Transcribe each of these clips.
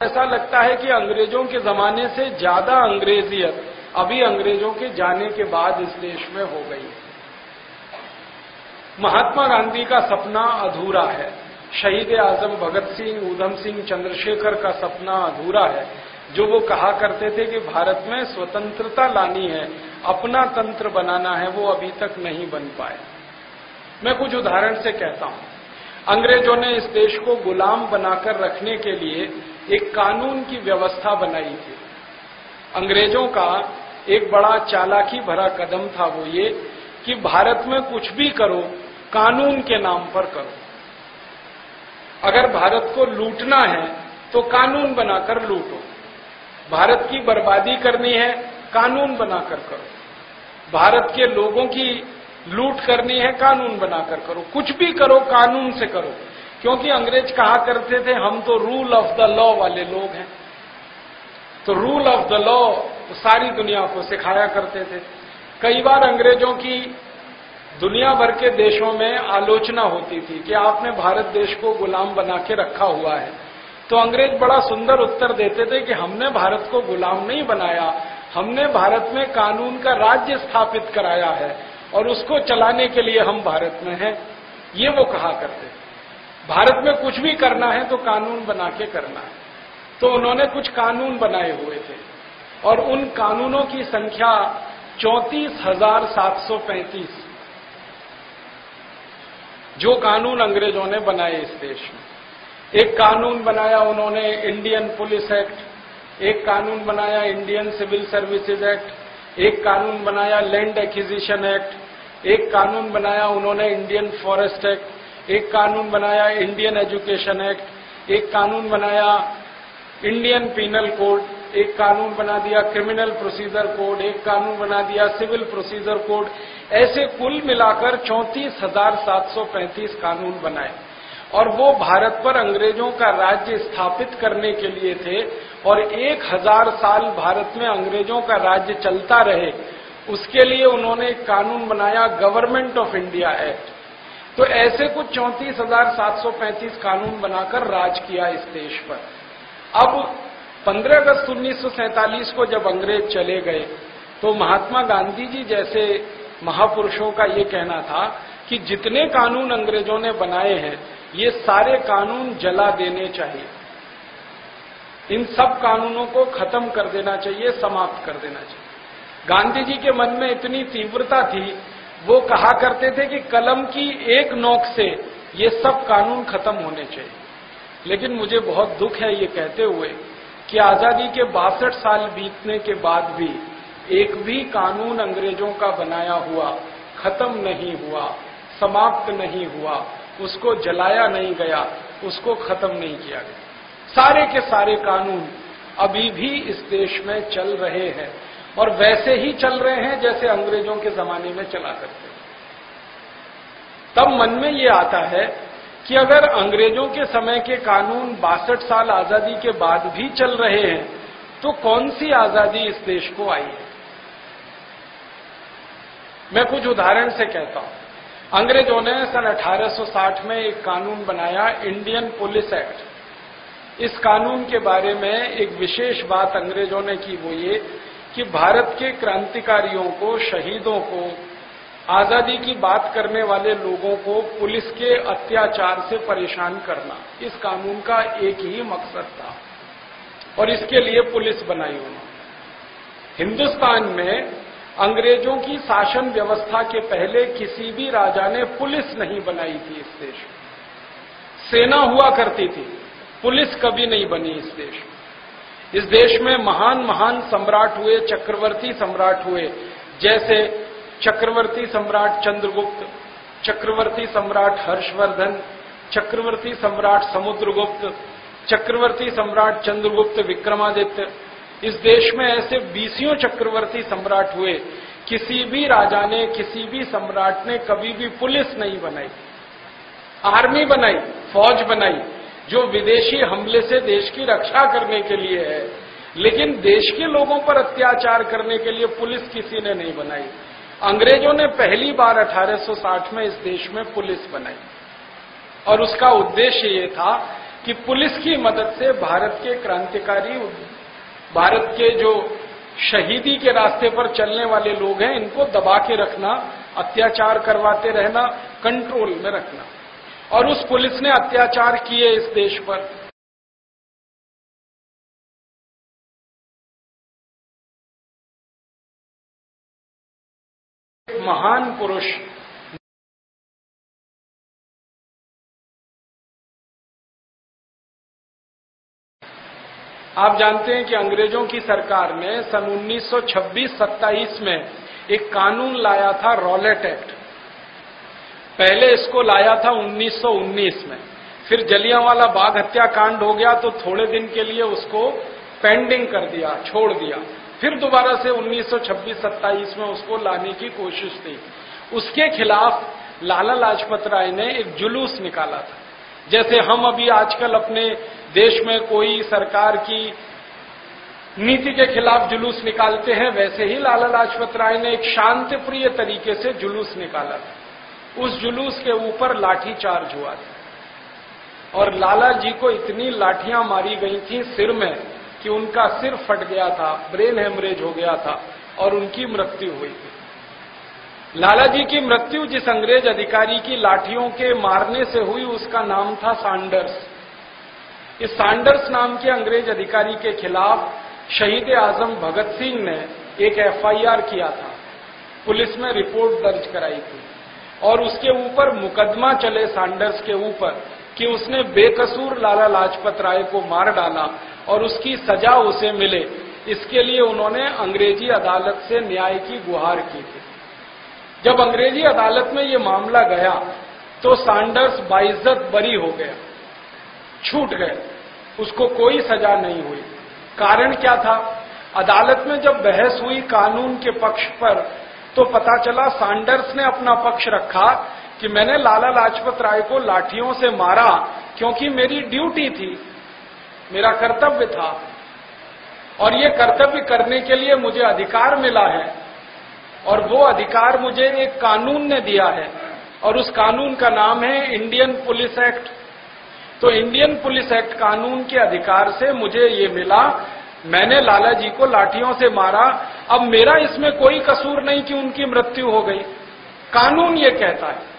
ऐसा लगता है कि अंग्रेज़ों के जमाने से ज़्यादा अंग्रेजियत अभी अंग्रेज़ों के जाने के बाद इस देश में हो गई महात्मा गांधी का सपना अधूरा है। शहीद आज़म भगत सिंह, उधम सिंह, चंद्रशेखर का सपना अधूरा है। जो वो कहा करते थे कि भारत में स्वतंत्रता लानी है, अपना तंत्र बनाना है, वो अभी तक नहीं बन पाए। मैं कुछ उदाहरण से कहता हूँ। अंग्रेज़ों ने इस देश को गुलाम बनाकर रखने के लिए एक कानून की व्यवस्था बनाई थी। अंग्रेज़ों का एक बड़ा चालाकी भरा कदम था वो ये कि भारत में कुछ भी करो, कानून के नाम पर करो। अगर भारत को लूटना है तो कानून बनाकर लूटो। भारत की बर्बादी करनी है, कानून बनाकर करो। भारत के लोगों की लूट करनी है, कानून बनाकर करो। कुछ भी करो, कानून से करो। क्योंकि अंग्रेज़ कहा करते थे, हम तो रूल ऑफ़ द लॉ वाले लोग हैं. तो रूल ऑफ़ द लॉ सारी दुनिया को सिखाया करते थे। कई बार अंग्रेज़ों की दुनिया भर के देशों में आलोचना होती थी कि आपने भारत देश को गुलाम बना के रखा हुआ है। तो अंग्रेज़ बड़ा सुंदर उत्तर देते थे कि हमने भारत को गुलाम नहीं बनाया, हमने भारत में कानून का राज्य स्थापित कराया है और उसको चलाने के लिए हम भारत में हैं। ये वो कहा करते थे। भारत में कुछ भी करना है तो कानून बना के करना है। तो उन्होंने कुछ कानून बनाए हुए थे। और उन कानूनों की संख्या चौंतीस हज़ार सात सौ पैंतीस। जो कानून अंग्रेज़ों ने बनाए इस देश में। एक कानून बनाया उन्होंने इंडियन पुलिस एक्ट, एक कानून बनाया इंडियन सिविल सर्विसेज़ एक्ट, एक कानून बनाया लैंड एक्विजिशन एक्ट, एक कानून बनाया उन्होंने इंडियन फॉरेस्ट एक्ट एक कानून बनाया इंडियन एजुकेशन एक्ट एक कानून बनाया इंडियन पीनल कोड एक कानून बना दिया क्रिमिनल प्रोसीजर कोड एक कानून बना दिया सिविल प्रोसीजर कोड ऐसे कुल मिलाकर चौंतीस हज़ार सात सौ पैंतीस कानून बनाए। और वो भारत पर अंग्रेज़ों का राज्य स्थापित करने के लिए थे और एक हज़ार साल भारत में अंग्रेज़ों का राज्य चलता रहे, उसके लिए उन्होंने एक कानून बनाया गवर्नमेंट ऑफ़ इंडिया एक्ट तो ऐसे कुछ चौंतीस हज़ार सात सौ पैंतीस कानून बनाकर राज किया इस देश पर। अब 15 अगस्त उन्नीस को जब अंग्रेज़ चले गए तो महात्मा गांधी जी जैसे महापुरुषों का ये कहना था कि जितने कानून अंग्रेज़ों ने बनाए हैं, ये सारे कानून जला देने चाहिए। इन सब कानूनों को खत्म कर देना चाहिए, समाप्त कर देना चाहिए। गांधी जी के मन में इतनी तीव्रता थी वो कहा करते थे कि कलम की एक नोक से ये सब कानून खत्म होने चाहिए। लेकिन मुझे बहुत दुख है ये कहते हुए कि आज़ादी के बासठ साल बीतने के बाद भी एक भी कानून अंग्रेज़ों का बनाया हुआ, खत्म नहीं हुआ, समाप्त नहीं हुआ, उसको जलाया नहीं गया, उसको खत्म नहीं किया गया। सारे के सारे कानून अभी भी इस देश में चल रहे हैं। और वैसे ही चल रहे हैं जैसे अंग्रेज़ों के जमाने में चला करते तब मन में ये आता है कि अगर अंग्रेज़ों के समय के कानून बासठ साल आज़ादी के बाद भी चल रहे हैं तो कौन सी आज़ादी इस देश को आई है? मैं कुछ उदाहरण से कहता हूँ। अंग्रेज़ों ने सन 1860 में एक कानून बनाया, इंडियन पुलिस एक्ट। इस कानून के बारे में एक विशेष बात अंग्रेज़ों ने की, वो ये कि भारत के क्रांतिकारियों को, शहीदों को, आज़ादी की बात करने वाले लोगों को पुलिस के अत्याचार से परेशान करना, इस कानून का एक ही मकसद था। और इसके लिए पुलिस बनाई उन्होंने। हिंदुस्तान में अंग्रेज़ों की शासन व्यवस्था के पहले किसी भी राजा ने पुलिस नहीं बनाई थी इस देश में। सेना हुआ करती थी, पुलिस कभी नहीं बनी इस देश में। इस देश में महान महान सम्राट हुए, चक्रवर्ती सम्राट हुए। जैसे चक्रवर्ती सम्राट चंद्रगुप्त, चक्रवर्ती सम्राट हर्षवर्धन, चक्रवर्ती सम्राट समुद्रगुप्त, चक्रवर्ती सम्राट चंद्रगुप्त विक्रमादित्य। इस देश में ऐसे बीसियों चक्रवर्ती सम्राट हुए। किसी भी राजा ने, किसी भी सम्राट ने कभी भी पुलिस नहीं बनाई। आर्मी बनाई, फौज बनाई। जो विदेशी हमले से देश की रक्षा करने के लिए है। लेकिन देश के लोगों पर अत्याचार करने के लिए पुलिस किसी ने नहीं बनाई। अंग्रेज़ों ने पहली बार 1860 में इस देश में पुलिस बनाई। और उसका उद्देश्य ये था कि पुलिस की मदद से भारत के क्रांतिकारी भारत के जो शहीदी के रास्ते पर चलने वाले लोग हैं, इनको दबा के रखना, अत्याचार करवाते रहना, कंट्रोल में रखना। और उस पुलिस ने अत्याचार किए इस देश पर। महान पुरुष। आप जानते हैं कि अंग्रेज़ों की सरकार ने सन 1926-27 में एक कानून लाया था, रॉलेट एक्ट। पहले इसको लाया था 1919 में। फिर जलियांवाला बाग हत्याकांड हो गया तो थोड़े दिन के लिए उसको पेंडिंग कर दिया, छोड़ दिया। फिर दोबारा से 1926-27 में उसको लाने की कोशिश थी उसके खिलाफ लाला लाजपत राय ने एक जुलूस निकाला था। जैसे हम अभी आजकल अपने देश में कोई सरकार की नीति के खिलाफ जुलूस निकालते हैं, वैसे ही लाला लाजपत राय ने एक शांतिप्रिय तरीके से जुलूस निकाला था। उस जुलूस के ऊपर लाठी चार्ज हुआ था। और लाला जी को इतनी लाठियाँ मारी गई थी सिर में कि उनका सिर फट गया था, ब्रेन हेमरेज हो गया था और उनकी मृत्यु हुई थी। लाला जी की मृत्यु जिस अंग्रेज़ अधिकारी की लाठियों के मारने से हुई, उसका नाम था सांडर्स। इस सांडर्स नाम के अंग्रेज़ अधिकारी के खिलाफ शहीद आज़म भगत सिंह ने एक एफआईआर किया था। पुलिस में रिपोर्ट दर्ज कराई थी। और उसके ऊपर मुकदमा चले सांडर्स के ऊपर कि उसने बेकसूर लाला लाजपत राय को मार डाला और उसकी सजा उसे मिले। इसके लिए उन्होंने अंग्रेज़ी अदालत से न्याय की गुहार की थी। जब अंग्रेज़ी अदालत में ये मामला गया तो सांडर्स बाइज्जत बरी हो गया। छूट गए। उसको कोई सजा नहीं हुई। कारण क्या था? अदालत में जब बहस हुई कानून के पक्ष पर तो पता चला सांडर्स ने अपना पक्ष रखा कि मैंने लाला लाजपत राय को लाठियों से मारा क्योंकि मेरी ड्यूटी थी, मेरा कर्तव्य था। और ये कर्तव्य करने के लिए मुझे अधिकार मिला है और वो अधिकार मुझे एक कानून ने दिया है और उस कानून का नाम है इंडियन पुलिस एक्ट। तो इंडियन पुलिस एक्ट कानून के अधिकार से मुझे ये मिला, मैंने लाला जी को लाठियों से मारा अब मेरा इसमें कोई कसूर नहीं कि उनकी मृत्यु हो गई। कानून ये कहता है।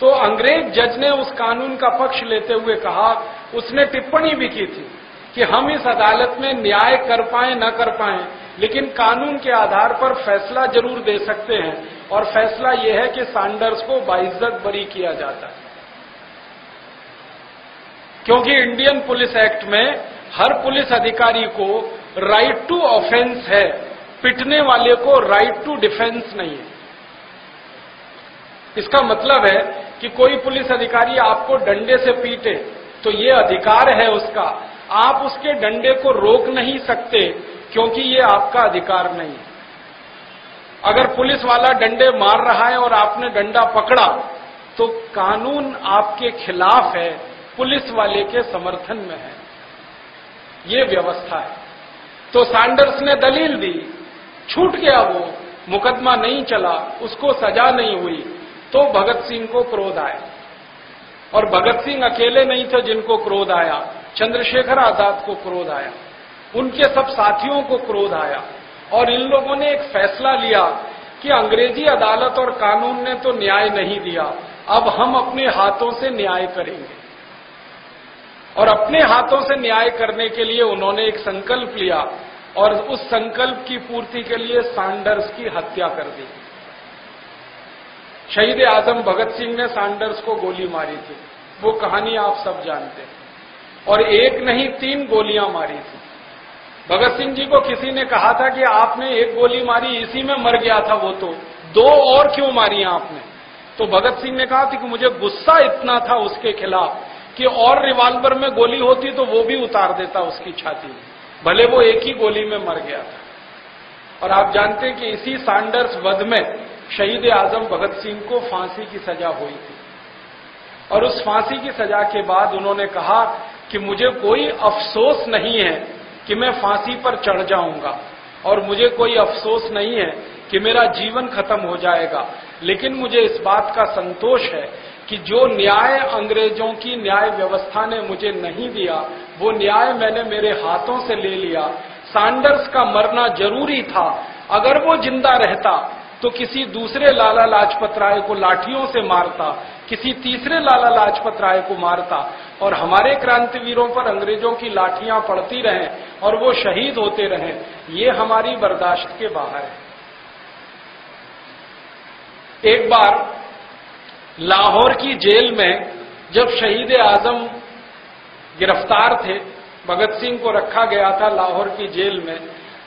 तो अंग्रेज़ जज ने उस कानून का पक्ष लेते हुए कहा, उसने टिप्पणी भी की थी कि हम इस अदालत में न्याय कर पाए, न कर पाए, लेकिन कानून के आधार पर फैसला ज़रूर दे सकते हैं। और फैसला यह है कि सांडर्स को बाइज्जत बरी किया जाता है। क्योंकि इंडियन पुलिस एक्ट में हर पुलिस अधिकारी को राइट टू ऑफेंस है। पिटने वाले को राइट टू डिफेंस नहीं है। इसका मतलब है कि कोई पुलिस अधिकारी आपको डंडे से पीटे तो ये अधिकार है उसका। आप उसके डंडे को रोक नहीं सकते, क्योंकि ये आपका अधिकार नहीं है। अगर पुलिस वाला डंडे मार रहा है और आपने डंडा पकड़ा तो कानून आपके खिलाफ है, पुलिस वाले के समर्थन में है। ये व्यवस्था है। तो सैंडर्स ने दलील दी छूट गया वो, मुकदमा नहीं चला, उसको सजा नहीं हुई तो भगत सिंह को क्रोध आया। और भगत सिंह अकेले नहीं थे जिनको क्रोध आया, चंद्रशेखर आज़ाद को क्रोध आया, उनके सब साथियों को क्रोध आया। और इन लोगों ने एक फैसला लिया कि अंग्रेज़ी अदालत और कानून ने तो न्याय नहीं दिया, अब हम अपने हाथों से न्याय करेंगे। और अपने हाथों से न्याय करने के लिए उन्होंने एक संकल्प लिया और उस संकल्प की पूर्ति के लिए सैंडर्स की हत्या कर दी। शहीद आज़म भगत सिंह ने सैंडर्स को गोली मारी थी। वो कहानी आप सब जानते हैं। और एक नहीं, तीन गोलियाँ मारी थी। भगत सिंह जी को किसी ने कहा था कि आपने एक गोली मारी, इसी में मर गया था वो तो। दो और क्यों मारी आपने? तो भगत सिंह ने कहा था कि मुझे गुस्सा इतना था उसके खिलाफ कि और रिवाल्वर में गोली होती तो वो भी उतार देता उसकी छाती में। भले वो एक ही गोली में मर गया था। और आप जानते हैं कि इसी सांडर्स वध में शहीद आज़म भगत सिंह को फांसी की सजा हुई थी। और उस फांसी की सजा के बाद उन्होंने कहा कि मुझे कोई अफसोस नहीं है कि मैं फांसी पर चढ़ जाऊँगा, और मुझे कोई अफसोस नहीं है कि मेरा जीवन खत्म हो जाएगा। लेकिन मुझे इस बात का संतोष है कि जो न्याय अंग्रेज़ों की न्याय व्यवस्था ने मुझे नहीं दिया वो न्याय मैंने मेरे हाथों से ले लिया। सैंडर्स का मरना ज़रूरी था। अगर वो ज़िंदा रहता तो किसी दूसरे लाला लाजपत राय को लाठियों से मारता, किसी तीसरे लाला लाजपत राय को मारता, और हमारे क्रांतिवीरों पर अंग्रेज़ों की लाठियाँ पड़ती रहें और वो शहीद होते रहें, ये हमारी बर्दाश्त के बाहर है। एक बार लाहौर की जेल में जब शहीद आज़म गिरफ़्तार थे, भगत सिंह को रखा गया था लाहौर की जेल में।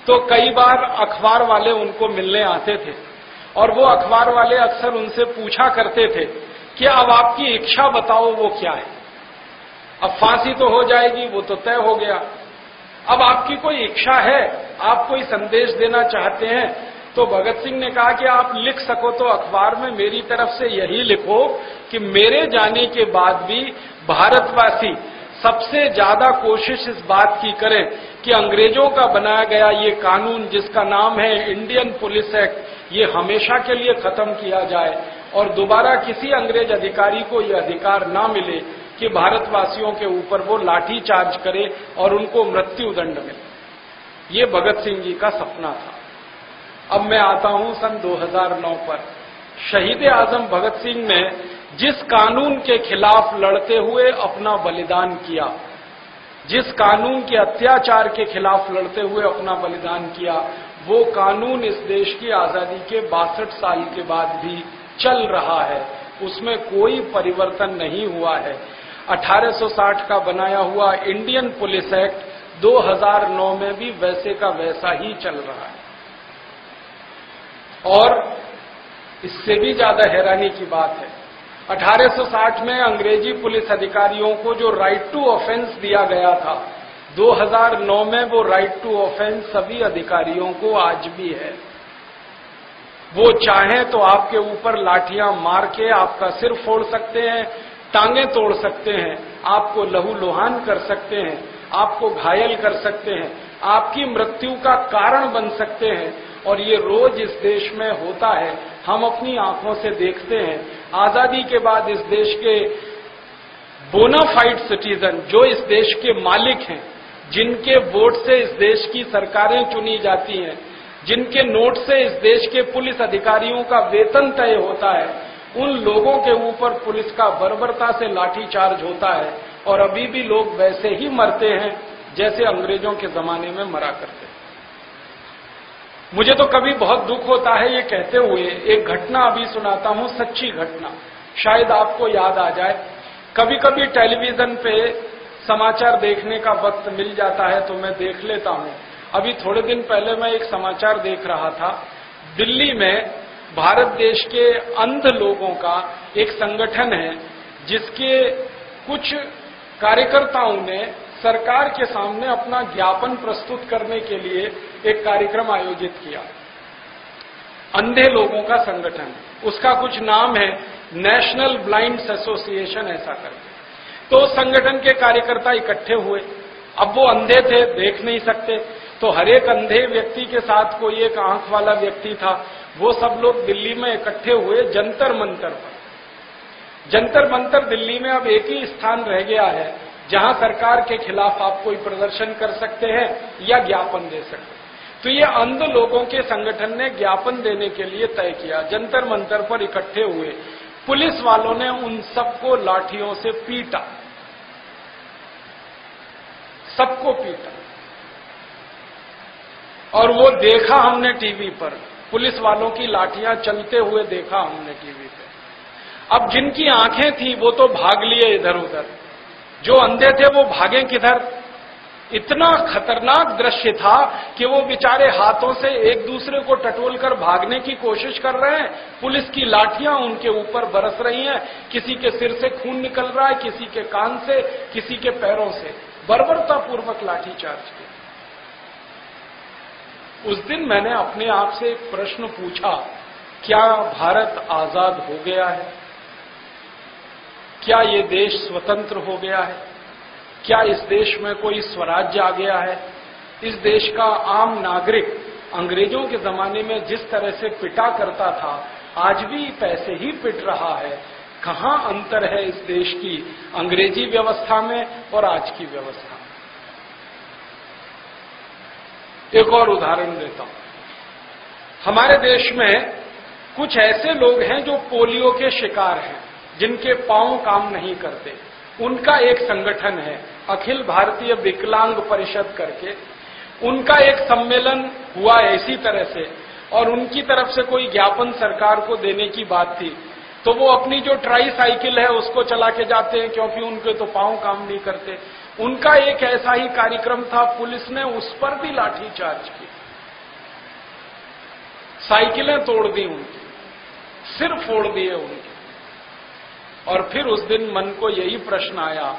तो कई बार अखबार वाले उनको मिलने आते थे और वो अखबार वाले अक्सर उनसे पूछा करते थे कि अब आपकी इच्छा बताओ वो क्या है। अब फांसी तो हो जाएगी, वो तो तय हो गया। अब आपकी कोई इच्छा है, आप कोई संदेश देना चाहते हैं तो भगत सिंह ने कहा कि आप लिख सको तो अखबार में मेरी तरफ़ से यही लिखो कि मेरे जाने के बाद भी भारतवासी सबसे ज़्यादा कोशिश इस बात की करें कि अंग्रेज़ों का बनाया गया ये कानून जिसका नाम है इंडियन पुलिस एक्ट, ये हमेशा के लिए खत्म किया जाए और दोबारा किसी अंग्रेज़ अधिकारी को यह अधिकार ना मिले कि भारतवासियों के ऊपर वो लाठी चार्ज करे और उनको मृत्यु दंड मिले। ये भगत सिंह जी का सपना था। अब मैं आता हूँ सन 2009 पर। शहीद आज़म भगत सिंह ने जिस कानून के खिलाफ लड़ते हुए अपना बलिदान किया, जिस कानून के अत्याचार के खिलाफ लड़ते हुए अपना बलिदान किया, वो कानून इस देश की आज़ादी के बासठ साल के बाद भी चल रहा है। उसमें कोई परिवर्तन नहीं हुआ है। 1860 का बनाया हुआ इंडियन पुलिस एक्ट 2009 में भी वैसे का वैसा ही चल रहा है। और इससे भी ज़्यादा हैरानी की बात है 1860 में अंग्रेज़ी पुलिस अधिकारियों को जो राइट टू ऑफेंस दिया गया था 2009 में वो राइट टू ऑफेंस सभी अधिकारियों को आज भी है। वो चाहें तो आपके ऊपर लाठियाँ मार के आपका सिर फोड़ सकते हैं, टांगे तोड़ सकते हैं, आपको लहू लोहान कर सकते हैं, आपको घायल कर सकते हैं, आपकी मृत्यु का कारण बन सकते हैं। और ये रोज इस देश में होता है, हम अपनी आँखों से देखते हैं आज़ादी के बाद इस देश के बोनाफाइड सिटीजन जो इस देश के मालिक हैं, जिनके वोट से इस देश की सरकारें चुनी जाती हैं, जिनके नोट से इस देश के पुलिस अधिकारियों का वेतन तय होता है, उन लोगों के ऊपर पुलिस का बर्बरता से लाठीचार्ज होता है, और अभी भी लोग वैसे ही मरते हैं, जैसे अंग्रेज़ों के जमाने में मरा करते मुझे तो कभी बहुत दुख होता है ये कहते हुए, एक घटना अभी सुनाता हूँ, सच्ची घटना। शायद आपको याद आ जाए। कभी कभी टेलीविज़न पे समाचार देखने का वक्त मिल जाता है तो मैं देख लेता हूँ। अभी थोड़े दिन पहले मैं एक समाचार देख रहा था। दिल्ली में भारत देश के अंध लोगों का एक संगठन है, जिसके कुछ कार्यकर्ताओं ने सरकार के सामने अपना ज्ञापन प्रस्तुत करने के लिए एक कार्यक्रम आयोजित किया। अंधे लोगों का संगठन। उसका कुछ नाम है नेशनल ब्लाइंड्स एसोसिएशन ऐसा करके। तो संगठन के कार्यकर्ता इकट्ठे हुए। अब वो अंधे थे, देख नहीं सकते। तो हर एक अंधे व्यक्ति के साथ कोई एक आँख वाला व्यक्ति था। वो सब लोग दिल्ली में इकट्ठे हुए जंतर मंतर पर। जंतर मंतर दिल्ली में अब एक ही स्थान रह गया है। जहाँ सरकार के खिलाफ आप कोई प्रदर्शन कर सकते हैं या ज्ञापन दे सकते हैं। तो ये अंध लोगों के संगठन ने ज्ञापन देने के लिए तय किया, जंतर मंतर पर इकट्ठे हुए। पुलिस वालों ने उन सबको लाठियों से पीटा। सबको पीटा। और वो देखा हमने टीवी पर, पुलिस वालों की लाठियाँ चलते हुए देखा हमने टीवी पे। अब जिनकी आँखें थी, वो तो भाग लिए इधर उधर जो अंधे थे, वो भागे किधर? इतना खतरनाक दृश्य था कि वो बेचारे हाथों से एक दूसरे को टटोल कर भागने की कोशिश कर रहे हैं। पुलिस की लाठियाँ उनके ऊपर बरस रही हैं। किसी के सिर से खून निकल रहा है, किसी के कान से, किसी के पैरों से। बर्बरतापूर्वक लाठीचार्ज की उस दिन मैंने अपने आप से एक प्रश्न पूछा, क्या भारत आज़ाद हो गया है? क्या ये देश स्वतंत्र हो गया है? क्या इस देश में कोई स्वराज्य आ गया है? इस देश का आम नागरिक अंग्रेज़ों के जमाने में जिस तरह से पिटा करता था, आज भी पैसे ही पिट रहा है। कहाँ अंतर है इस देश की अंग्रेज़ी व्यवस्था में और आज की व्यवस्था में? एक और उदाहरण देता हूँ। हमारे देश में कुछ ऐसे लोग हैं जो पोलियो के शिकार हैं। जिनके पाँव काम नहीं करते। उनका एक संगठन है, अखिल भारतीय विकलांग परिषद करके। उनका एक सम्मेलन हुआ इसी तरह से, और उनकी तरफ़ से कोई ज्ञापन सरकार को देने की बात थी। तो वो अपनी जो ट्राई साइकिल है, उसको चला के जाते हैं, क्योंकि उनके तो पाँव काम नहीं करते। उनका एक ऐसा ही कार्यक्रम था, पुलिस ने उस पर भी लाठी चार्ज की। साइकिलें तोड़ दी उनकी, सिर फोड़ दिए उनके। और फिर उस दिन मन को यही प्रश्न आया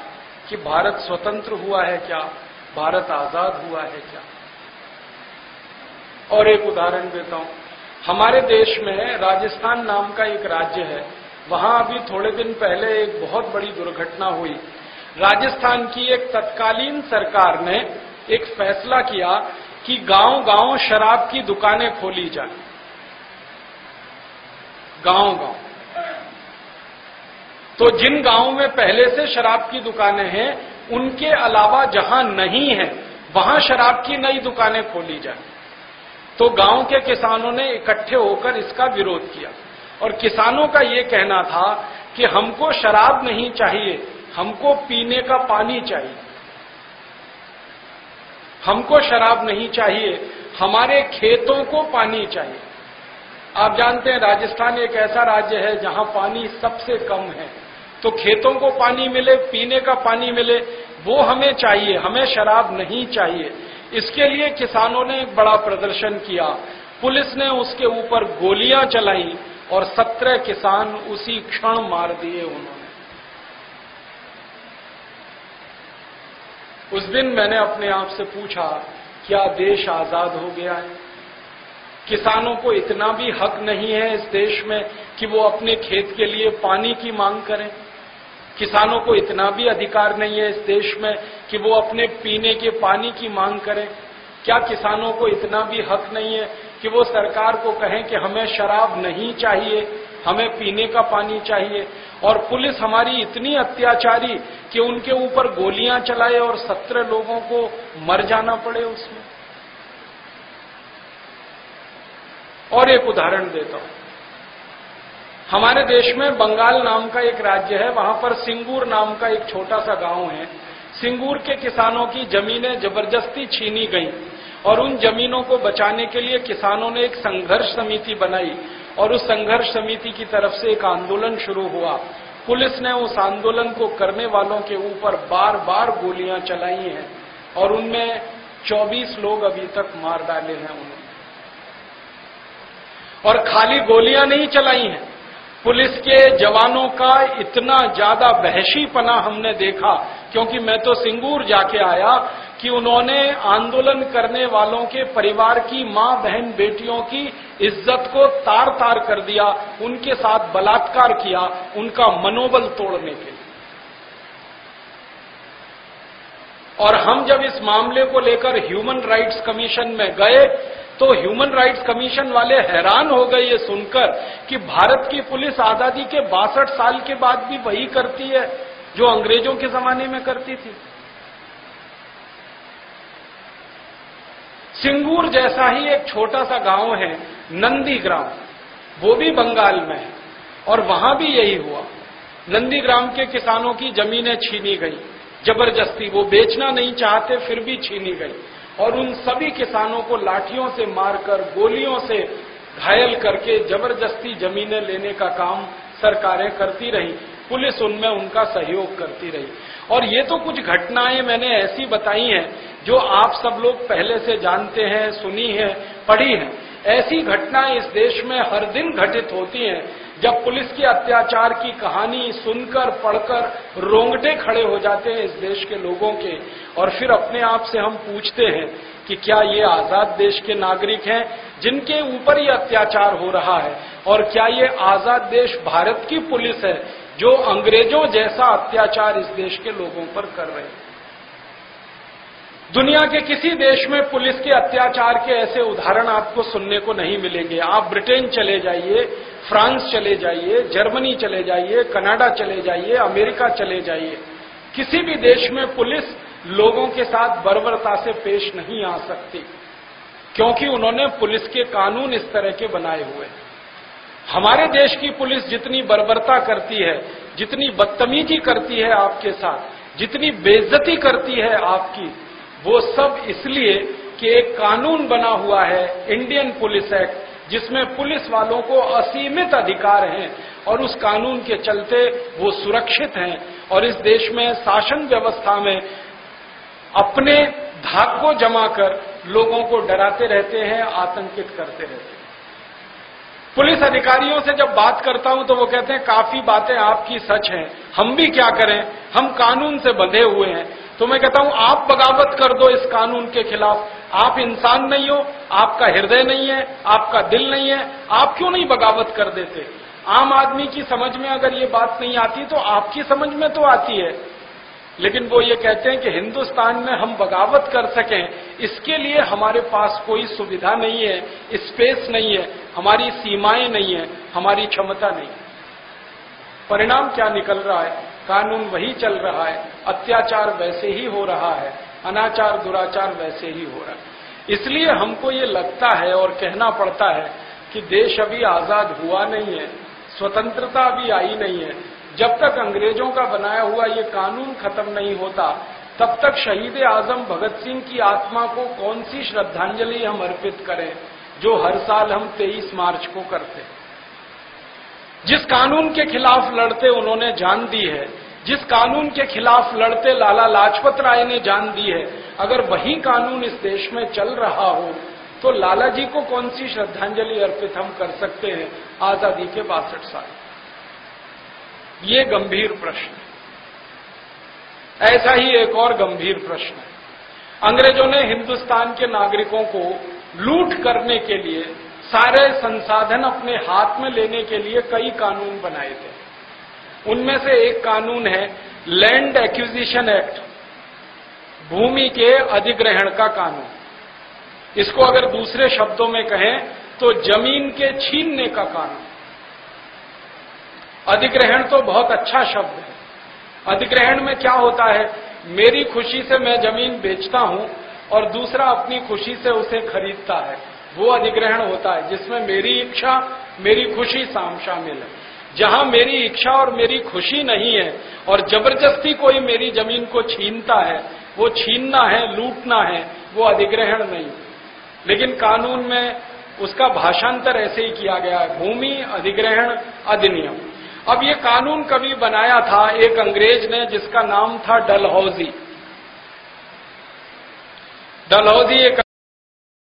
कि भारत स्वतंत्र हुआ है क्या? भारत आज़ाद हुआ है क्या? और एक उदाहरण देता हूँ। हमारे देश में राजस्थान नाम का एक राज्य है। वहाँ अभी थोड़े दिन पहले एक बहुत बड़ी दुर्घटना हुई। राजस्थान की एक तत्कालीन सरकार ने एक फैसला किया कि गाँव गाँव शराब की दुकानें खोली जाए। गाँव गाँव तो जिन गाँवों में पहले से शराब की दुकानें हैं, उनके अलावा जहाँ नहीं है, वहाँ शराब की नई दुकानें खोली जाए। तो गाँव के किसानों ने इकट्ठे होकर इसका विरोध किया। और किसानों का ये कहना था कि हमको शराब नहीं चाहिए, हमको पीने का पानी चाहिए। हमको शराब नहीं चाहिए, हमारे खेतों को पानी चाहिए। आप जानते हैं, राजस्थान एक ऐसा राज्य है जहाँ पानी सबसे कम है। तो खेतों को पानी मिले, पीने का पानी मिले, वो हमें चाहिए, हमें शराब नहीं चाहिए। इसके लिए किसानों ने बड़ा प्रदर्शन किया। पुलिस ने उसके ऊपर गोलियाँ चलाई और सत्रह किसान उसी क्षण मार दिए उन्होंने। उस दिन मैंने अपने आप से पूछा, क्या देश आज़ाद हो गया है? किसानों को इतना भी हक नहीं है इस देश में कि वो अपने खेत के लिए पानी की मांग करें। किसानों को इतना भी अधिकार नहीं है इस देश में कि वो अपने पीने के पानी की मांग करें। क्या किसानों को इतना भी हक नहीं है कि वो सरकार को कहें कि हमें शराब नहीं चाहिए, हमें पीने का पानी चाहिए? और पुलिस हमारी इतनी अत्याचारी कि उनके ऊपर गोलियाँ चलाए और सत्रह लोगों को मर जाना पड़े उसमें। और एक उदाहरण देता हूँ। हमारे देश में बंगाल नाम का एक राज्य है, वहाँ पर सिंगूर नाम का एक छोटा सा गाँव है। सिंगूर के किसानों की जमीनें ज़बरदस्ती छीनी गई और उन जमीनों को बचाने के लिए किसानों ने एक संघर्ष समिति बनाई और उस संघर्ष समिति की तरफ़ से एक आंदोलन शुरू हुआ। पुलिस ने उस आंदोलन को करने वालों के ऊपर बार बार गोलियाँ चलाई हैं और उनमें 24 लोग अभी तक मार डाले हैं उन्होंने और खाली गोलियाँ नहीं चलाई हैं पुलिस के जवानों का इतना ज़्यादा वहशीपना हमने देखा, क्योंकि मैं तो सिंगूर जाके आया कि उन्होंने आंदोलन करने वालों के परिवार की माँ बहन बेटियों की इज़्ज़त को तार तार कर दिया, उनके साथ बलात्कार किया, उनका मनोबल तोड़ने के लिए। और हम जब इस मामले को लेकर ह्यूमन राइट्स कमीशन में गए तो ह्यूमन राइट्स कमीशन वाले हैरान हो गए ये सुनकर कि भारत की पुलिस आज़ादी के बासठ साल के बाद भी वही करती है जो अंग्रेज़ों के जमाने में करती थी। सिंगूर जैसा ही एक छोटा सा गाँव है नंदीग्राम वो भी बंगाल में है, और वहाँ भी यही हुआ। नंदीग्राम के किसानों की जमीनें छीनी गई, ज़बरदस्ती, वो बेचना नहीं चाहते, फिर भी छीनी गई। और उन सभी किसानों को लाठियों से मारकर, गोलियों से घायल करके ज़बरदस्ती जमीनें लेने का काम सरकारें करती रही। पुलिस उनमें उनका सहयोग करती रही। और ये तो कुछ घटनाएँ मैंने ऐसी बताई हैं, जो आप सब लोग पहले से जानते हैं, सुनी है, पढ़ी हैं। ऐसी घटनाएँ इस देश में हर दिन घटित होती हैं। जब पुलिस के अत्याचार की कहानी सुनकर, पढ़कर रोंगटे खड़े हो जाते हैं इस देश के लोगों के, और फिर अपने आप से हम पूछते हैं कि क्या ये आज़ाद देश के नागरिक हैं जिनके ऊपर ये अत्याचार हो रहा है? और क्या ये आज़ाद देश भारत की पुलिस है जो अंग्रेज़ों जैसा अत्याचार इस देश के लोगों पर कर रहे हैं? दुनिया के किसी देश में पुलिस के अत्याचार के ऐसे उदाहरण आपको सुनने को नहीं मिलेंगे। आप ब्रिटेन चले जाइए फ्रांस चले जाइए, जर्मनी चले जाइए, कनाडा चले जाइए, अमेरिका चले जाइए। किसी भी देश में पुलिस लोगों के साथ बर्बरता से पेश नहीं आ सकती, क्योंकि उन्होंने पुलिस के कानून इस तरह के बनाए हुए हैं। हमारे देश की पुलिस जितनी बर्बरता करती है, जितनी बदतमीजी करती है आपके साथ, जितनी बेइज्जती करती है आपकी, वो सब इसलिए कि एक कानून बना हुआ है, इंडियन पुलिस एक्ट जिसमें पुलिस वालों को असीमित अधिकार हैं और उस कानून के चलते वो सुरक्षित हैं और इस देश में शासन व्यवस्था में अपने को जमा कर लोगों को डराते रहते हैं, आतंकित करते रहते हैं। पुलिस अधिकारियों से जब बात करता हूँ तो वो कहते हैं, काफ़ी बातें आपकी सच हैं, हम भी क्या करें? हम कानून से बंधे हुए हैं। तो मैं कहता हूँ, आप बगावत कर दो इस कानून के खिलाफ आप इंसान नहीं हो, आपका हृदय नहीं है, आपका दिल नहीं है, आप क्यों नहीं बगावत कर देते? आम आदमी की समझ में अगर ये बात नहीं आती तो आपकी समझ में तो आती है। लेकिन वो ये कहते हैं कि हिंदुस्तान में हम बगावत कर सकें, इसके लिए हमारे पास कोई सुविधा नहीं है, स्पेस नहीं है, हमारी सीमाएँ नहीं है, हमारी क्षमता नहीं है। परिणाम क्या निकल रहा है? कानून वही चल रहा है, अत्याचार वैसे ही हो रहा है। अनाचार दुराचार वैसे ही हो रहा है। इसलिए हमको ये लगता है और कहना पड़ता है कि देश अभी आज़ाद हुआ नहीं है, स्वतंत्रता अभी आई नहीं है। जब तक अंग्रेज़ों का बनाया हुआ ये कानून खत्म नहीं होता, तब तक शहीद आज़म भगत सिंह की आत्मा को कौन सी श्रद्धांजलि हम अर्पित करें, जो हर साल हम 23 मार्च को करते जिस कानून के खिलाफ लड़ते उन्होंने जान दी है जिस कानून के खिलाफ लड़ते लाला लाजपत राय ने जान दी है, अगर वही कानून इस देश में चल रहा हो तो लाला जी को कौन सी श्रद्धांजलि अर्पित हम कर सकते हैं? आज़ादी के बासठ साल। ये गंभीर प्रश्न ऐसा ही एक और गंभीर प्रश्न है। अंग्रेज़ों ने हिंदुस्तान के नागरिकों को लूट करने के लिए सारे संसाधन अपने हाथ में लेने के लिए कई कानून बनाए थे। उनमें से एक कानून है लैंड एक्विजिशन एक्ट भूमि के अधिग्रहण का कानून। इसको अगर दूसरे शब्दों में कहें तो ज़मीन के छीनने का कानून। अधिग्रहण तो बहुत अच्छा शब्द है। अधिग्रहण में क्या होता है, मेरी खुशी से मैं ज़मीन बेचता हूँ और दूसरा अपनी खुशी से उसे खरीदता है। वो अधिग्रहण होता है, जिसमें मेरी इच्छा, मेरी खुशी शाम शामिल है जहाँ मेरी इच्छा और मेरी खुशी नहीं है और ज़बरदस्ती कोई मेरी ज़मीन को छीनता है, वो छीनना है, लूटना है, वो अधिग्रहण नहीं। लेकिन कानून में उसका भाषांतर ऐसे ही किया गया है, भूमि, अधिग्रहण, अधिनियम। अब ये कानून कभी बनाया था एक अंग्रेज़ ने जिसका नाम था डलहौजी। डलहौजी एक